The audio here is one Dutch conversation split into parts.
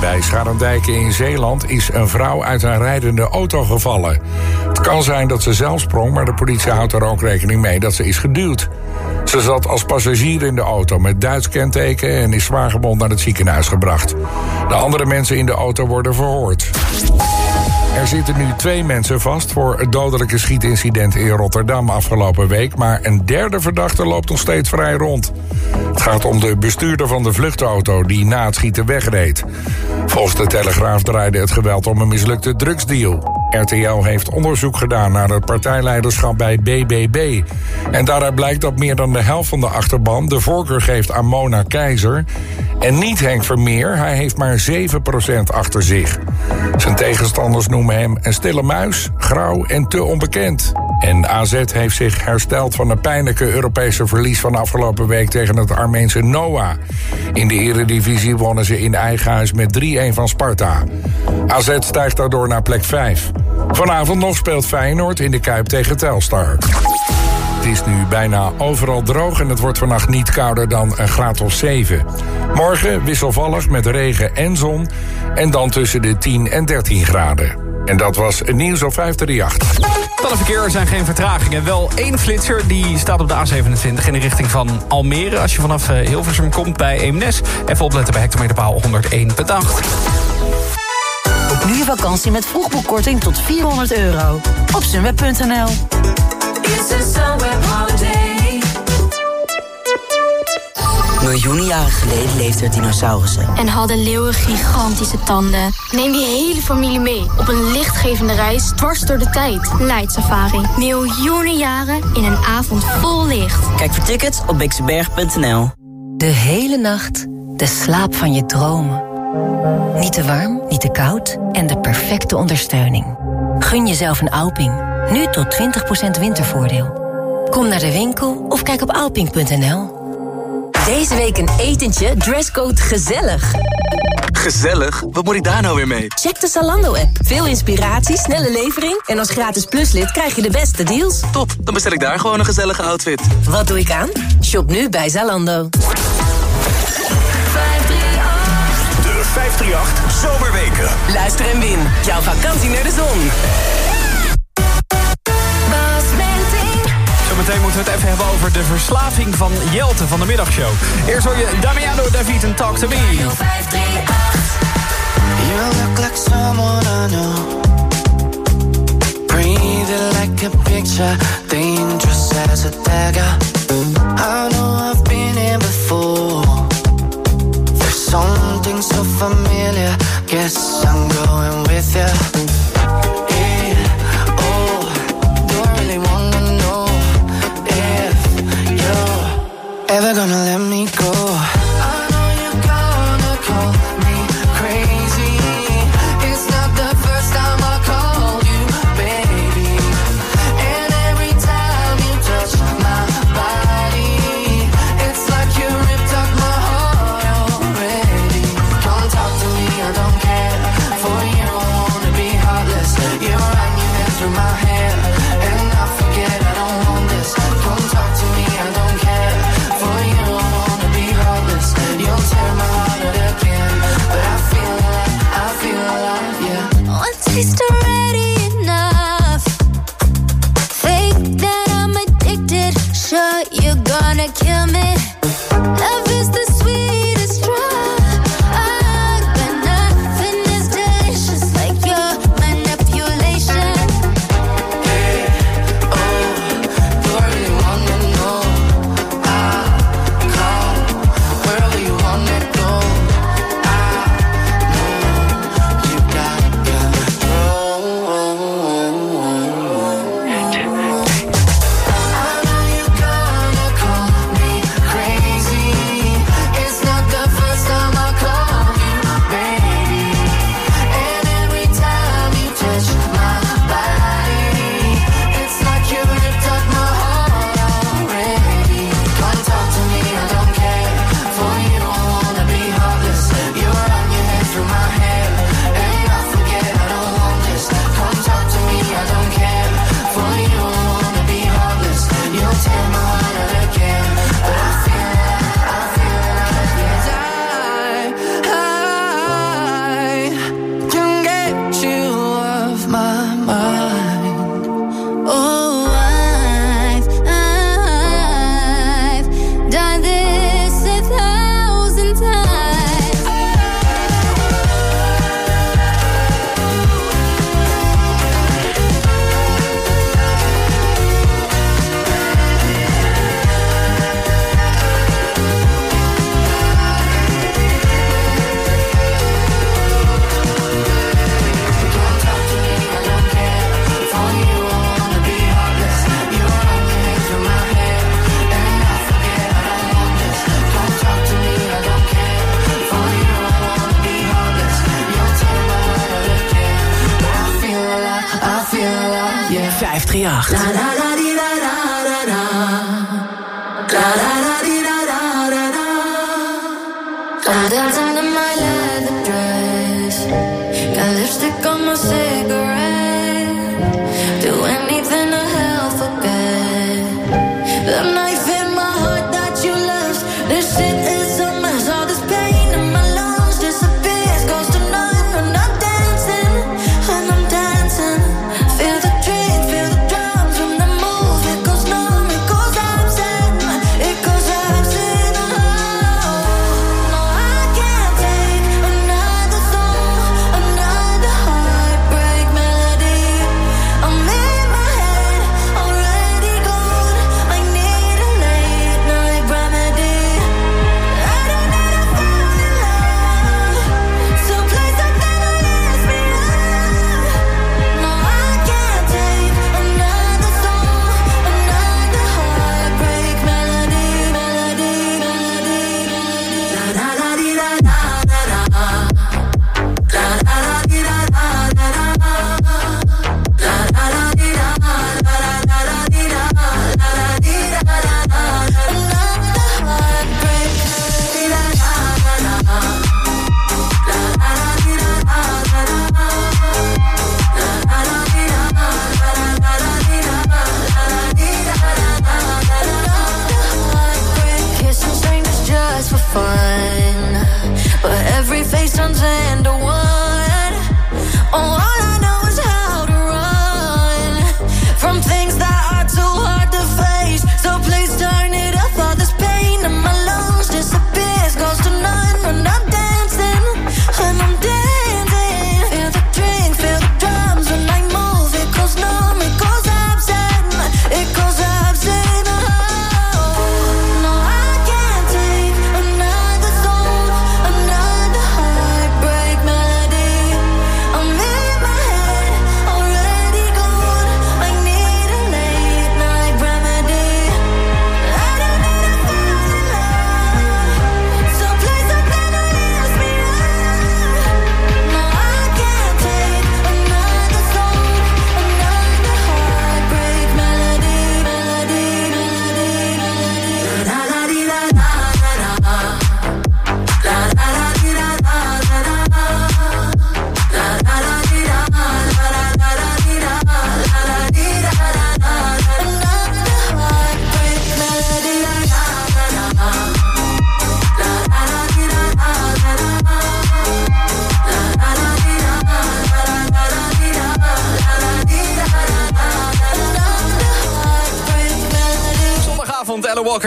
Bij Scharendijken in Zeeland is een vrouw uit een rijdende auto gevallen. Het kan zijn dat ze zelf sprong, maar de politie houdt er ook rekening mee dat ze is geduwd. Ze zat als passagier in de auto met Duits kenteken en is zwaargewond naar het ziekenhuis gebracht. De andere mensen in de auto worden verhoord. Er zitten nu twee mensen vast voor het dodelijke schietincident in Rotterdam afgelopen week. Maar een derde verdachte loopt nog steeds vrij rond. Het gaat om de bestuurder van de vluchtauto die na het schieten wegreed. Volgens de Telegraaf draaide het geweld om een mislukte drugsdeal. RTL heeft onderzoek gedaan naar het partijleiderschap bij BBB. En daaruit blijkt dat meer dan de helft van de achterban de voorkeur geeft aan Mona Keizer. En niet Henk Vermeer, hij heeft maar 7% achter zich. Zijn tegenstanders noemen hem een stille muis, grauw en te onbekend. En AZ heeft zich hersteld van het pijnlijke Europese verlies van afgelopen week tegen het Armeense Noah. In de eredivisie wonnen ze in eigen huis met 3-1 van Sparta. AZ stijgt daardoor naar plek 5. Vanavond nog speelt Feyenoord in de Kuip tegen Telstar. Het is nu bijna overal droog en het wordt vannacht niet kouder dan een graad of 7. Morgen wisselvallig met regen en zon en dan tussen de 10 en 13 graden. En dat was nieuws op 538. Van het verkeer zijn geen vertragingen. Wel één flitser die staat op de A27 in de richting van Almere. Als je vanaf eh, Hilversum komt bij Eemnes. Even opletten bij hectometerpaal 101 bedankt. Boek nu je vakantie met vroegboekkorting tot 400 euro. Op sunweb.nl Miljoenen jaren geleden leefden er dinosaurussen. En hadden leeuwen gigantische tanden. Neem die hele familie mee op een lichtgevende reis dwars door de tijd. Light Safari. Miljoenen jaren in een avond vol licht. Kijk voor tickets op bixenberg.nl. De hele nacht de slaap van je dromen. Niet te warm, niet te koud en de perfecte ondersteuning. Gun jezelf een Alping. Nu tot 20% wintervoordeel. Kom naar de winkel of kijk op alping.nl. Deze week een etentje, dresscode gezellig. Gezellig? Wat moet ik daar nou weer mee? Check de Zalando-app. Veel inspiratie, snelle levering... en als gratis pluslid krijg je de beste deals. Top, dan bestel ik daar gewoon een gezellige outfit. Wat doe ik aan? Shop nu bij Zalando. 538 Zomerweken. Luister en win. Jouw vakantie naar de zon. Zometeen moeten we het even hebben over de verslaving van Jelte van de middagshow. Eerst hoor je Damiano David en Talk to Me. You look like someone I know Breathing like a picture Dangerous as a dagger I know I've been here before something so familiar. Guess I'm going with you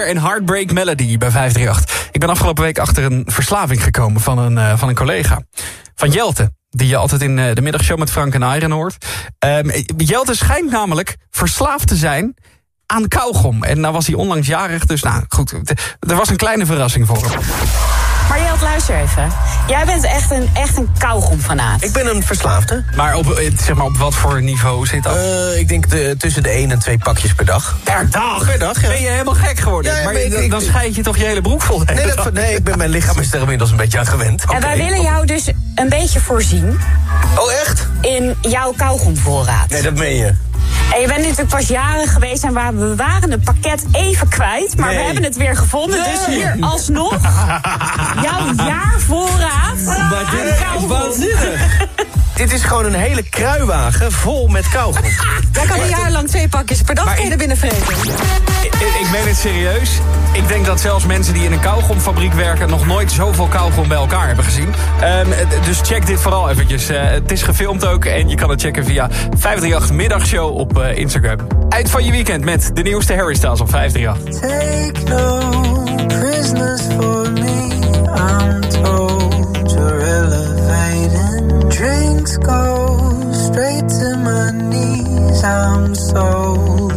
en Heartbreak Melody bij 538. Ik ben afgelopen week achter een verslaving gekomen van een, eh, van een collega. Van Jelte. Die je altijd in eh, de middagshow met Frank en Iron hoort. Ehm, Jelte schijnt namelijk verslaafd te zijn aan kauwgom. En nou was hij onlangs jarig, dus nou goed. Er was een kleine verrassing voor hem. Maar Jelt, luister even. Jij bent echt een, echt een kauwgomfanaat. Ik ben een verslaafde. Maar op, eh, zeg maar op wat voor niveau zit dat? Eh, ik denk de, tussen de 1 en 2 pakjes per dag. Per dag? Per dag, ja. Ben je helemaal gek geworden? Ja, maar ik- dan- scheid je toch je hele broek vol. Nee, dat, nee, ik ben, mijn lichaam is er inmiddels een beetje aan gewend. En wij willen jou dus een beetje voorzien Oh, echt? in jouw kauwgomvoorraad. Nee, dat meen je. En je bent natuurlijk pas jaren geweest en waar- we waren het pakket even kwijt. Maar we hebben het weer gevonden. Dus hier alsnog jouw jaarvoorraad aan kauwgom. Dit is gewoon een hele kruiwagen vol met kauwgom. Jij kan een jaar lang twee pakjes per dag Maar kan je er binnen vreten. Ik, ik meen het serieus. Ik denk dat zelfs mensen die in een kauwgomfabriek werken... nog nooit zoveel kauwgom bij elkaar hebben gezien. Ehm, dus check dit vooral eventjes. Eh, het is gefilmd ook en je kan het checken via 538 Middagshow op eh, Instagram. Eind van je weekend met de nieuwste Harry Styles op 538. Take no prisoners for me. I'm told you're elevating. Drinks go straight to my knees. I'm sold.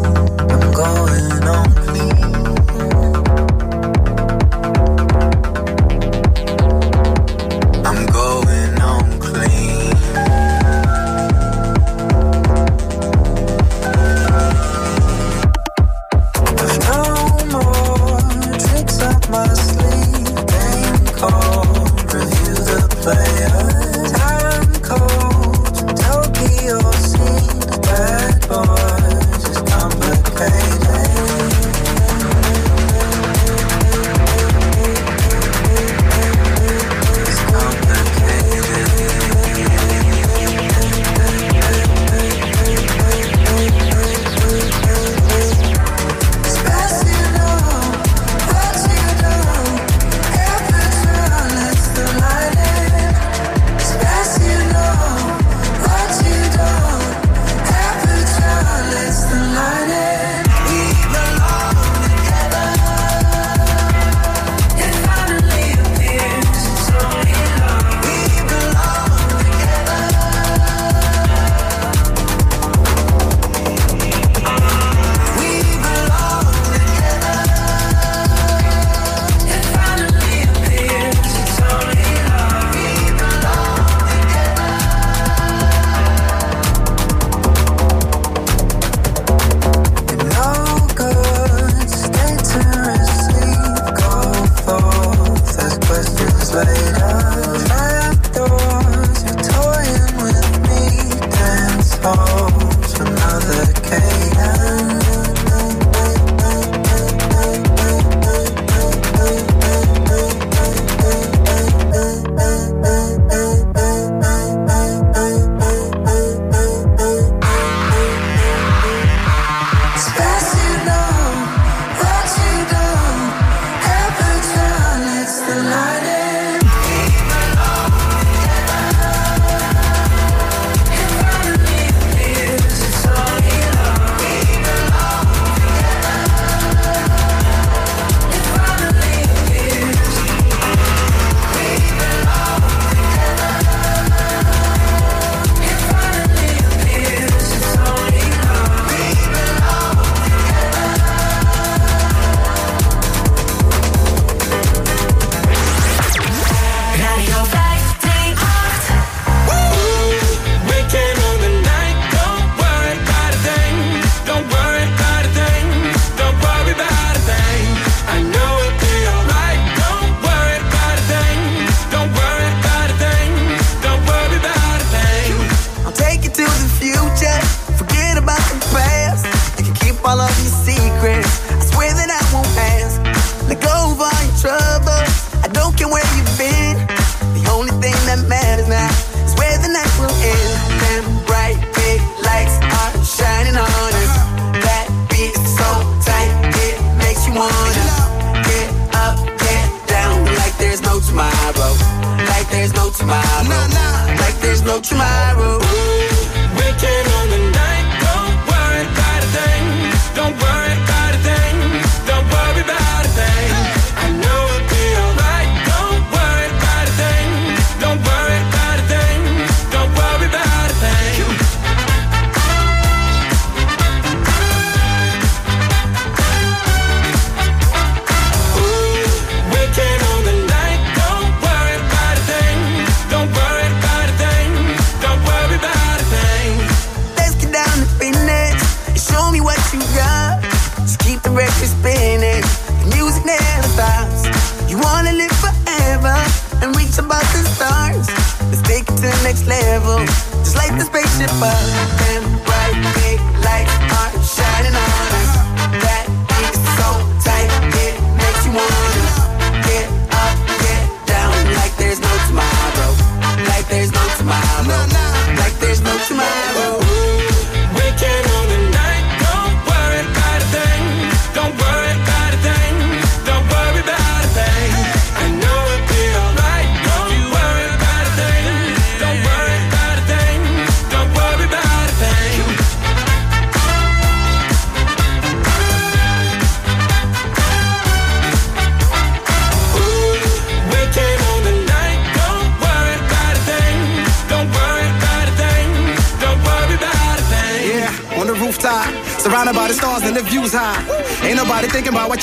participar.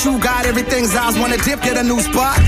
you got everything's eyes wanna dip, get a new spot.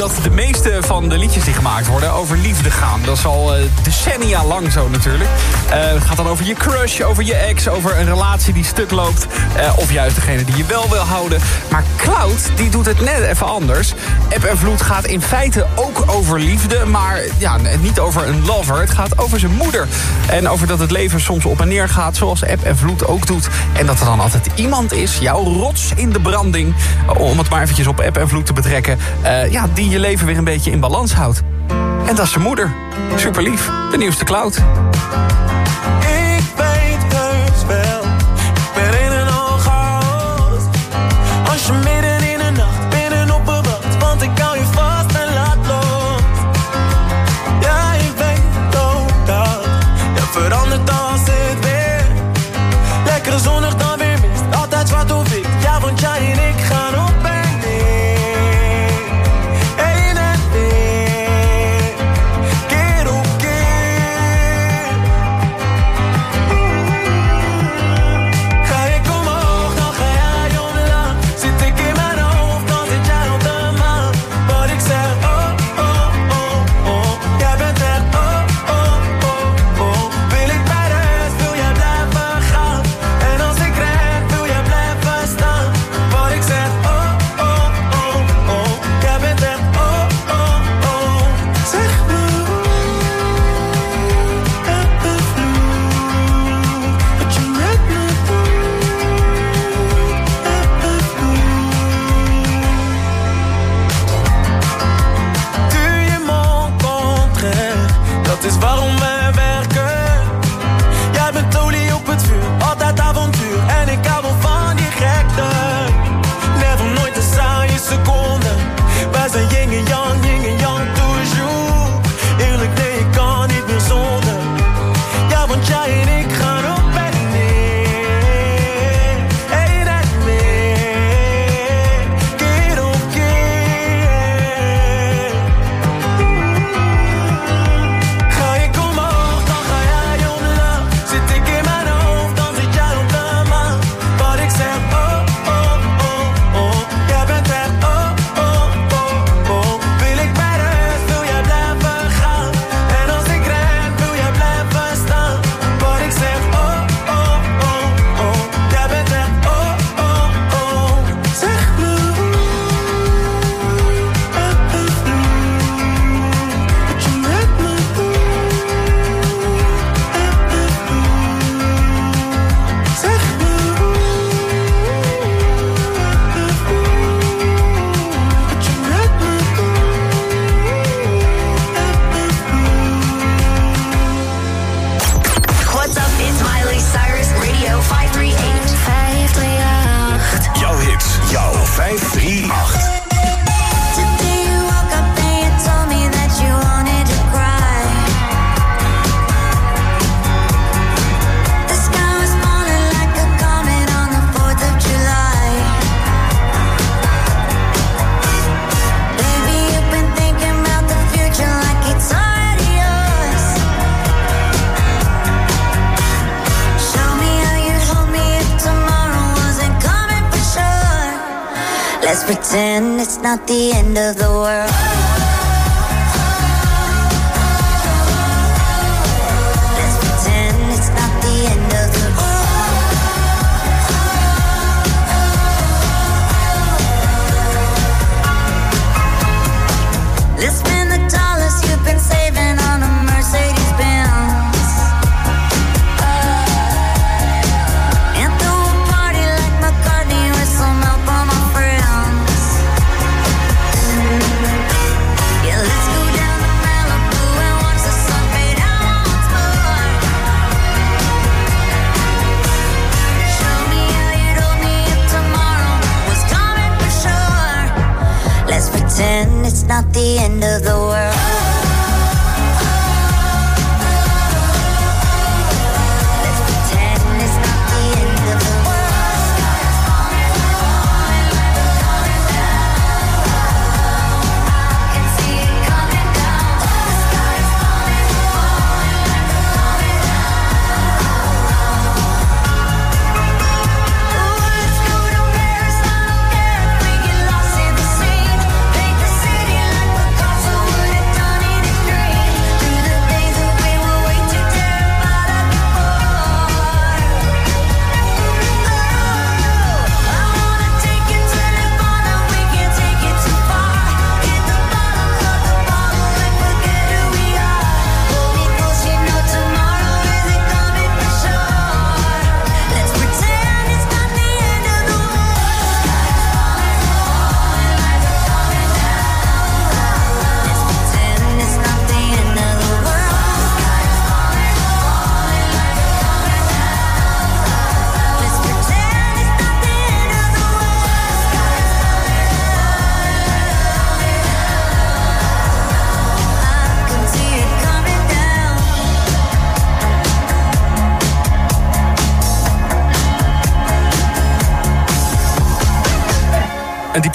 dat de meeste van de liedjes die gemaakt worden over liefde gaan. Dat is al eh, decennia lang zo natuurlijk. Eh, het gaat dan over je crush, over je ex, over een relatie die stuk loopt. Eh, of juist degene die je wel wil houden. Maar Cloud, die doet het net even anders. App en Vloed gaat in feite ook over liefde, maar ja, niet over een lover. Het gaat over zijn moeder. En over dat het leven soms op en neer gaat, zoals App en Vloed ook doet. En dat er dan altijd iemand is, jouw rots in de branding... om het maar eventjes op App en Vloed te betrekken... ja, die je leven weer een beetje in balans houdt. En dat is zijn moeder. Super lief. De nieuwste cloud.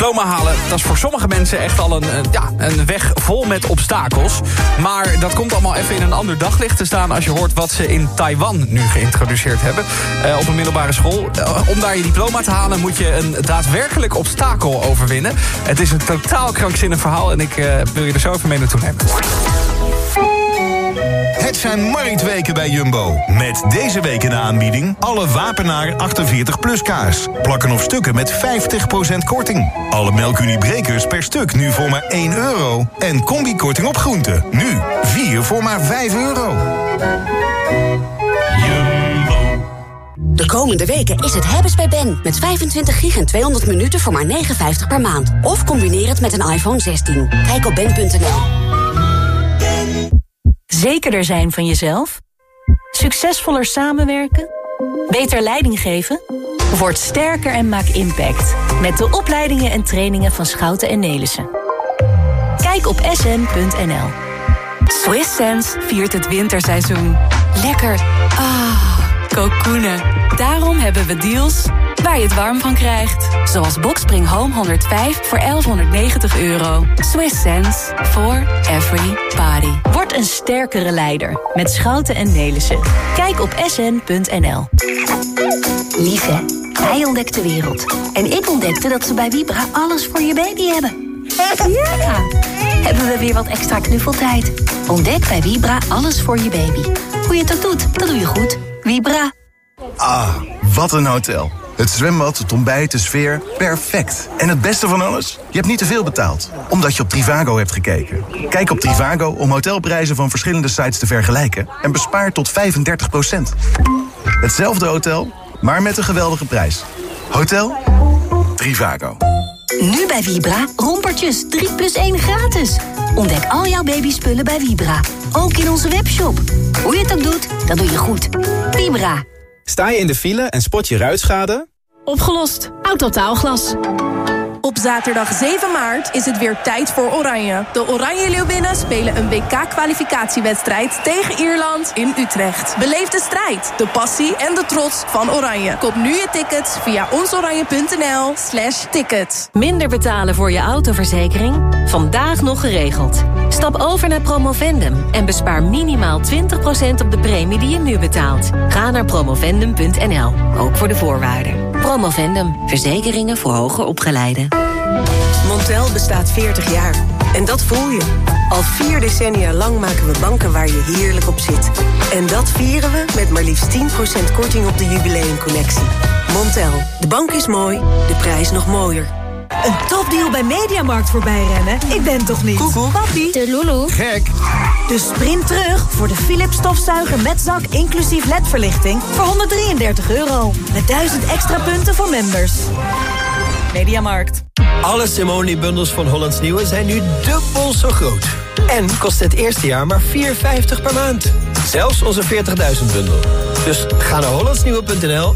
Diploma halen, dat is voor sommige mensen echt al een, eh, ja, een weg vol met obstakels. Maar dat komt allemaal even in een ander daglicht te staan... als je hoort wat ze in Taiwan nu geïntroduceerd hebben. eh, op een middelbare school. Eh, om daar je diploma te halen moet je een daadwerkelijk obstakel overwinnen. Het is een totaal krankzinnig verhaal... en ik wil je er zo even mee naartoe nemen. Het zijn marktweken bij Jumbo. Met deze week in de aanbieding alle Wapenaar 48 plus kaas. Plakken of stukken met 50% korting. Alle melkuniebrekers per stuk nu voor maar 1 euro. En combikorting op groenten. Nu 4 voor maar 5 euro. De komende weken is het hebben's bij Ben. Met 25 gig en 200 minuten voor maar 59 per maand. Of combineer het met een iPhone 16. Kijk op ben.nl. Zekerder zijn van jezelf? Succesvoller samenwerken? Beter leiding geven? Word sterker en maak impact. Met de opleidingen en trainingen van Schouten en Nelissen. Kijk op sn.nl. Swiss Sense viert het winterseizoen. Lekker. Ah, kokoenen. Daarom hebben we deals waar je het warm van krijgt. Zoals Boxspring Home 105 voor 1190 euro. Swiss sense for every body. Word een sterkere leider met Schouten en Nelissen. Kijk op sn.nl. Lieve, hij ontdekt de wereld. En ik ontdekte dat ze bij Vibra alles voor je baby hebben. Ja! Hebben we weer wat extra knuffeltijd. Ontdek bij Vibra alles voor je baby. Hoe je het ook doet, dat doe je goed. Vibra. Ah, wat een hotel. Het zwembad, het ontbijt, de sfeer, perfect. En het beste van alles? Je hebt niet te veel betaald, omdat je op Trivago hebt gekeken. Kijk op Trivago om hotelprijzen van verschillende sites te vergelijken... en bespaar tot 35% Hetzelfde hotel, maar met een geweldige prijs. Hotel Trivago. Nu bij Vibra, rompertjes 3 plus 1 gratis. Ontdek al jouw babyspullen bij Vibra. Ook in onze webshop. Hoe je het ook doet, dat doe je goed. Vibra. Sta je in de file en spot je ruitschade? Opgelost. Autotaalglas. Op zaterdag 7 maart is het weer tijd voor Oranje. De Oranje Leeuwinnen spelen een WK-kwalificatiewedstrijd tegen Ierland in Utrecht. Beleef de strijd, de passie en de trots van Oranje. Koop nu je tickets via onsoranje.nl slash tickets. Minder betalen voor je autoverzekering? Vandaag nog geregeld. Stap over naar Promovendum en bespaar minimaal 20% op de premie die je nu betaalt. Ga naar promovendum.nl, ook voor de voorwaarden. Promovendum, verzekeringen voor hoger opgeleiden. Montel bestaat 40 jaar. En dat voel je. Al vier decennia lang maken we banken waar je heerlijk op zit. En dat vieren we met maar liefst 10% korting op de jubileumcollectie. Montel, de bank is mooi, de prijs nog mooier. Een topdeal bij Mediamarkt voorbij rennen? Ik ben toch niet? Koekoek. Papi. De Lulu. Gek. Dus sprint terug voor de Philips stofzuiger met zak inclusief ledverlichting voor 133 euro. Met 1000 extra punten voor members. Mediamarkt. Alle Simone-bundels van Hollands Nieuwe zijn nu dubbel zo groot. En kost het eerste jaar maar 4,50 per maand. Zelfs onze 40.000-bundel. Dus ga naar hollandsnieuwe.nl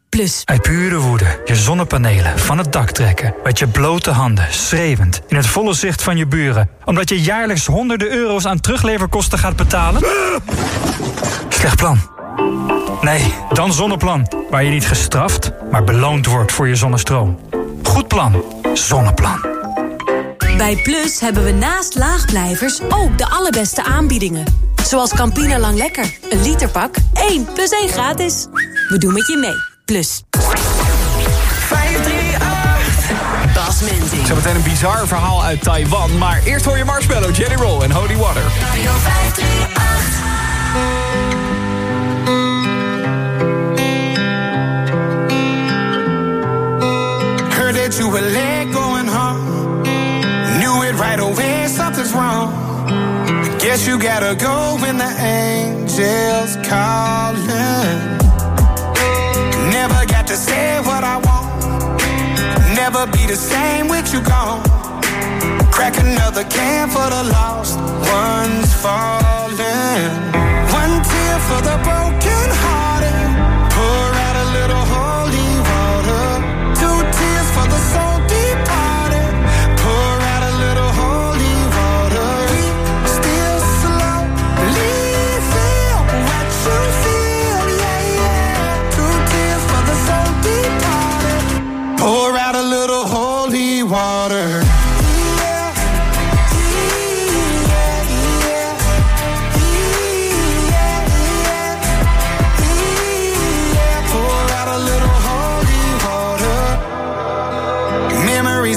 Plus. Uit pure woede je zonnepanelen van het dak trekken. Met je blote handen, schreeuwend, in het volle zicht van je buren. Omdat je jaarlijks honderden euro's aan terugleverkosten gaat betalen? Slecht plan. Nee, dan Zonneplan. Waar je niet gestraft, maar beloond wordt voor je zonnestroom. Goed plan. Zonneplan. Bij Plus hebben we naast laagblijvers ook de allerbeste aanbiedingen. Zoals Campina Lang Lekker. Een literpak, 1 plus 1 gratis. We doen met je mee. Plus. 538. Bas. Zometeen een bizar verhaal uit Taiwan. Maar eerst hoor je Marshmallow, Jelly Roll en Holy Water. Radio 538. Heard that you were late going home. Knew it right away, something's wrong. Guess you gotta go when the angels calling. to say what I want. Never be the same with you gone. Crack another can for the lost ones falling. One tear for the broken heart water.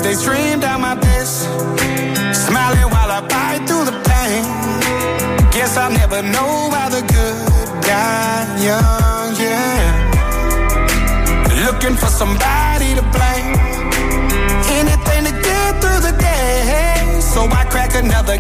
They stream down my piss, smiling while I bite through the pain. Guess I'll never know why the good got young, yeah. Looking for somebody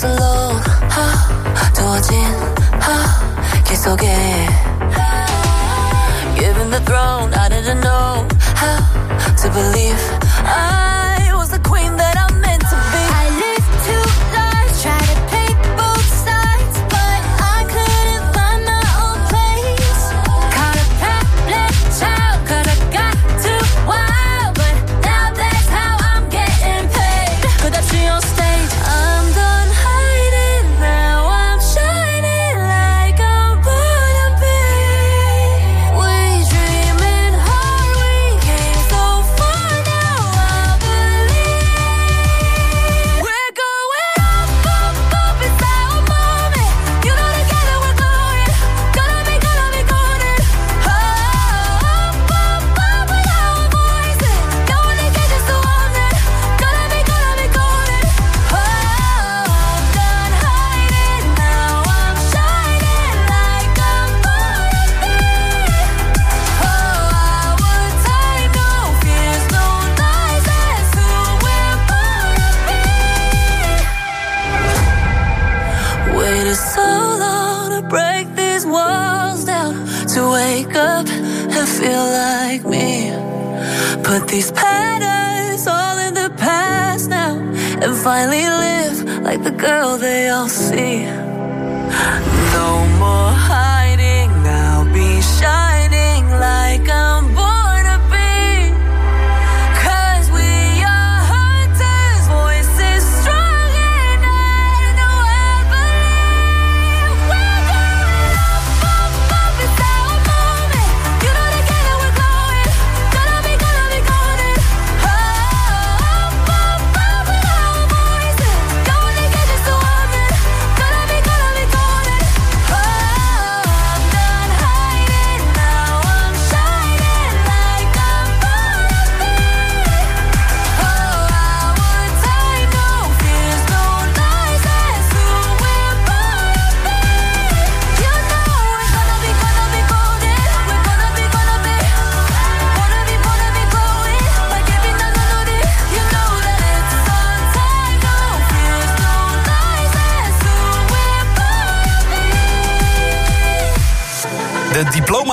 부담스러워 Given the throne I didn't know how to believe. I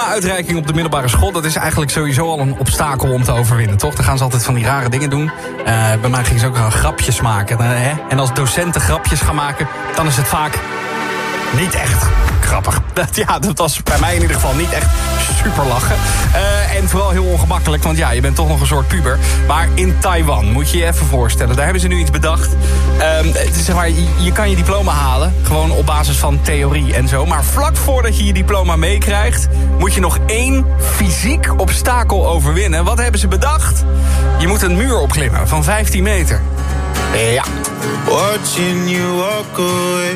uitreiking op de middelbare school... dat is eigenlijk sowieso al een obstakel om te overwinnen, toch? Dan gaan ze altijd van die rare dingen doen. Uh, bij mij gingen ze ook grapjes maken. Hè? En als docenten grapjes gaan maken, dan is het vaak niet echt grappig. Dat, ja, dat was bij mij in ieder geval niet echt super lachen. Eh, en vooral heel ongemakkelijk, want ja, je bent toch nog een soort puber. Maar in Taiwan, moet je je even voorstellen, daar hebben ze nu iets bedacht. Ehm, zeg maar, je kan je diploma halen, gewoon op basis van theorie en zo. Maar vlak voordat je je diploma meekrijgt, moet je nog één fysiek obstakel overwinnen. Wat hebben ze bedacht? Je moet een muur opklimmen van 15 meter. Ja. Watching you walk away.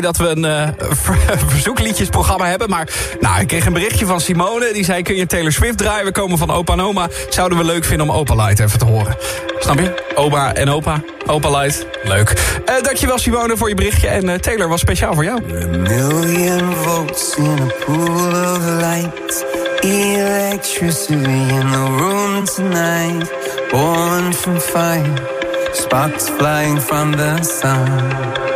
dat we een uh, verzoekliedjesprogramma hebben. Maar nou, ik kreeg een berichtje van Simone. Die zei, kun je Taylor Swift draaien? We komen van opa en oma. Zouden we leuk vinden om Opa Light even te horen. Snap je? Oma en opa. Opa Light. Leuk. Eh, dankjewel Simone voor je berichtje. En eh, Taylor was speciaal voor jou. A million volts in a pool of light. Electricity in the room tonight. Born from fire. Sparks flying from the sun.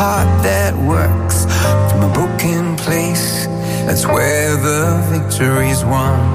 heart that works from a broken place. That's where the victory's won.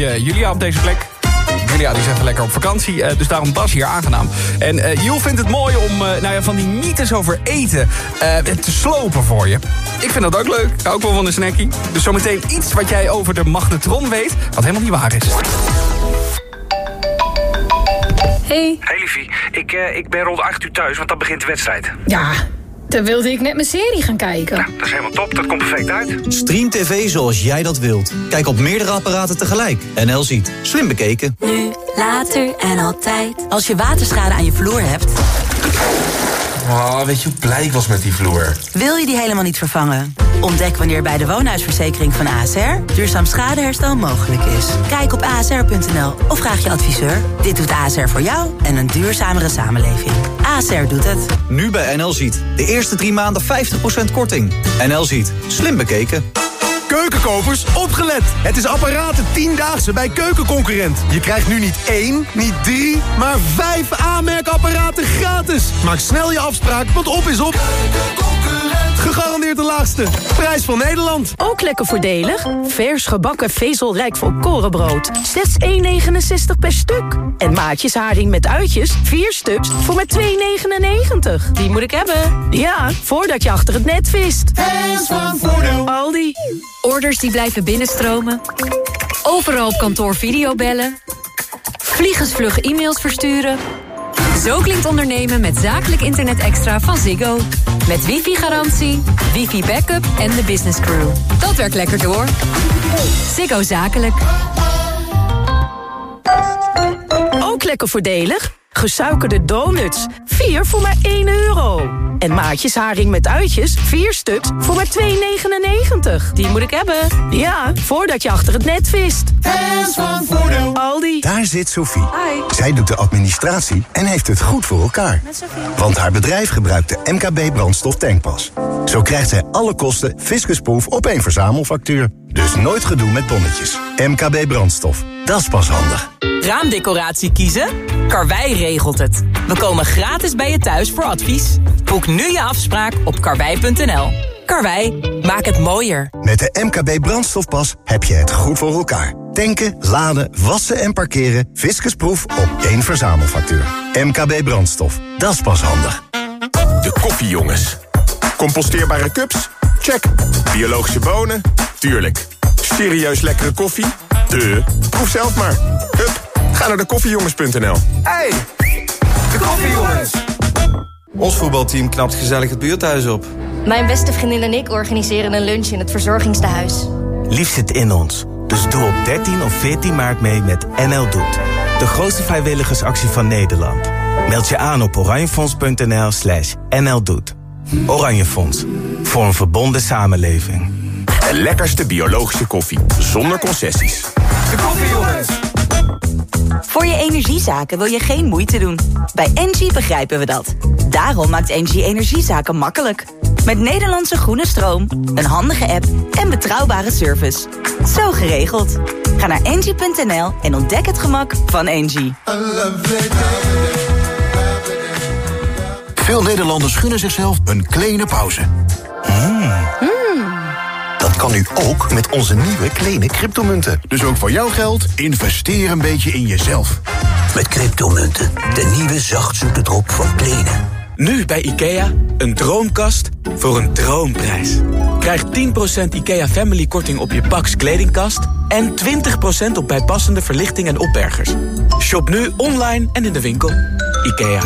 Julia op deze plek. Julia die is even lekker op vakantie, eh, dus daarom Bas hier aangenaam. En eh Jules vindt het mooi om eh, nou ja, van die mythes over eten eh, te slopen voor je. Ik vind dat ook leuk, ik hou ook wel van een snackie. Dus zometeen iets wat jij over de magnetron weet, wat helemaal niet waar is. Hey. Hey liefie, ik, eh, ik ben rond 8 uur thuis, want dan begint de wedstrijd. Ja, dan wilde ik net mijn serie gaan kijken. Dat is helemaal top, dat komt perfect uit. Stream TV zoals jij dat wilt. Kijk op meerdere apparaten tegelijk. NL ziet. Slim bekeken. Nu, later en altijd. Als je waterschade aan je vloer hebt, Oh, weet je hoe blij ik was met die vloer? wil je die helemaal niet vervangen. Ontdek wanneer bij de woonhuisverzekering van ASR duurzaam schadeherstel mogelijk is. Kijk op asr.nl of vraag je adviseur. Dit doet ASR voor jou en een duurzamere samenleving. ASR doet het. Nu bij NL ziet. De eerste drie maanden 50% korting. NL ziet. Slim bekeken. Keukenkopers, opgelet! Het is apparaten 10-daagse bij Keukenconcurrent. Je krijgt nu niet één, niet drie, maar vijf aanmerkapparaten gratis. Maak snel je afspraak, want op is op. Gegarandeerd de laagste. Prijs van Nederland. Ook lekker voordelig. Vers gebakken vezelrijk volkorenbrood. Slechts 1,69 per stuk. En maatjes haring met uitjes, 4 stuks voor maar 2,99. Die moet ik hebben. Ja, voordat je achter het net vist. Hands van Voordeel. Aldi. Orders die blijven binnenstromen. Overal op kantoor videobellen. Vliegensvlug e-mails versturen. Zo klinkt ondernemen met zakelijk internet extra van Ziggo. Met wifi-garantie, wifi-backup en de business crew. Dat werkt lekker door. Ziggo Zakelijk. Ook lekker voordelig. Gesuikerde donuts. 4 voor maar 1 euro. En maatjes haring met uitjes. 4 stuks voor maar 2,99. Die moet ik hebben. Ja, voordat je achter het net vist. Hands van Voordeel. Aldi. Daar zit Sophie. Zij doet de administratie en heeft het goed voor elkaar. Want haar bedrijf gebruikt de MKB brandstof tankpas. Zo krijgt zij alle kosten fiscusproof op één verzamelfactuur. Dus nooit gedoe met bonnetjes. MKB brandstof. Dat is pas handig. Raamdecoratie kiezen? Karwei regelt het. We komen gratis bij je thuis voor advies. Boek nu je afspraak op karwei.nl. Karwei, maak het mooier. Met de MKB brandstofpas heb je het goed voor elkaar. Tanken, laden, wassen en parkeren. Fiscusproef op één verzamelfactuur. MKB Brandstof. Dat is pas handig. De koffiejongens. Composteerbare cups? Check. Biologische bonen? Tuurlijk. Serieus lekkere koffie? De. Proef zelf maar. Hup, ga naar de koffiejongens.nl. Hey, de koffiejongens. Ons voetbalteam knapt gezellig het buurthuis op. Mijn beste vriendin en ik organiseren een lunch in het verzorgingstehuis. Lief zit in ons. Dus doe op 13 of 14 maart mee met NL Doet. De grootste vrijwilligersactie van Nederland. Meld je aan op oranjefonds.nl slash nldoet. Oranje Fonds. Voor een verbonden samenleving. De lekkerste biologische koffie. Zonder concessies. De koffiejongens. Voor je energiezaken wil je geen moeite doen. Bij Engie begrijpen we dat. Daarom maakt Engie energiezaken makkelijk. Met Nederlandse groene stroom, een handige app en betrouwbare service. Zo geregeld. Ga naar engie.nl en ontdek het gemak van Engie. Veel Nederlanders gunnen zichzelf een kleine pauze. Dat kan nu ook met onze nieuwe kleine cryptomunten. Dus ook voor jouw geld, investeer een beetje in jezelf. Met cryptomunten, de nieuwe zachtzoete drop van Kleene. Nu bij IKEA, een droomkast voor een droomprijs. Krijg 10% IKEA Family korting op je Pax kledingkast... en 20% op bijpassende verlichting en opbergers. Shop nu online en in de winkel. IKEA.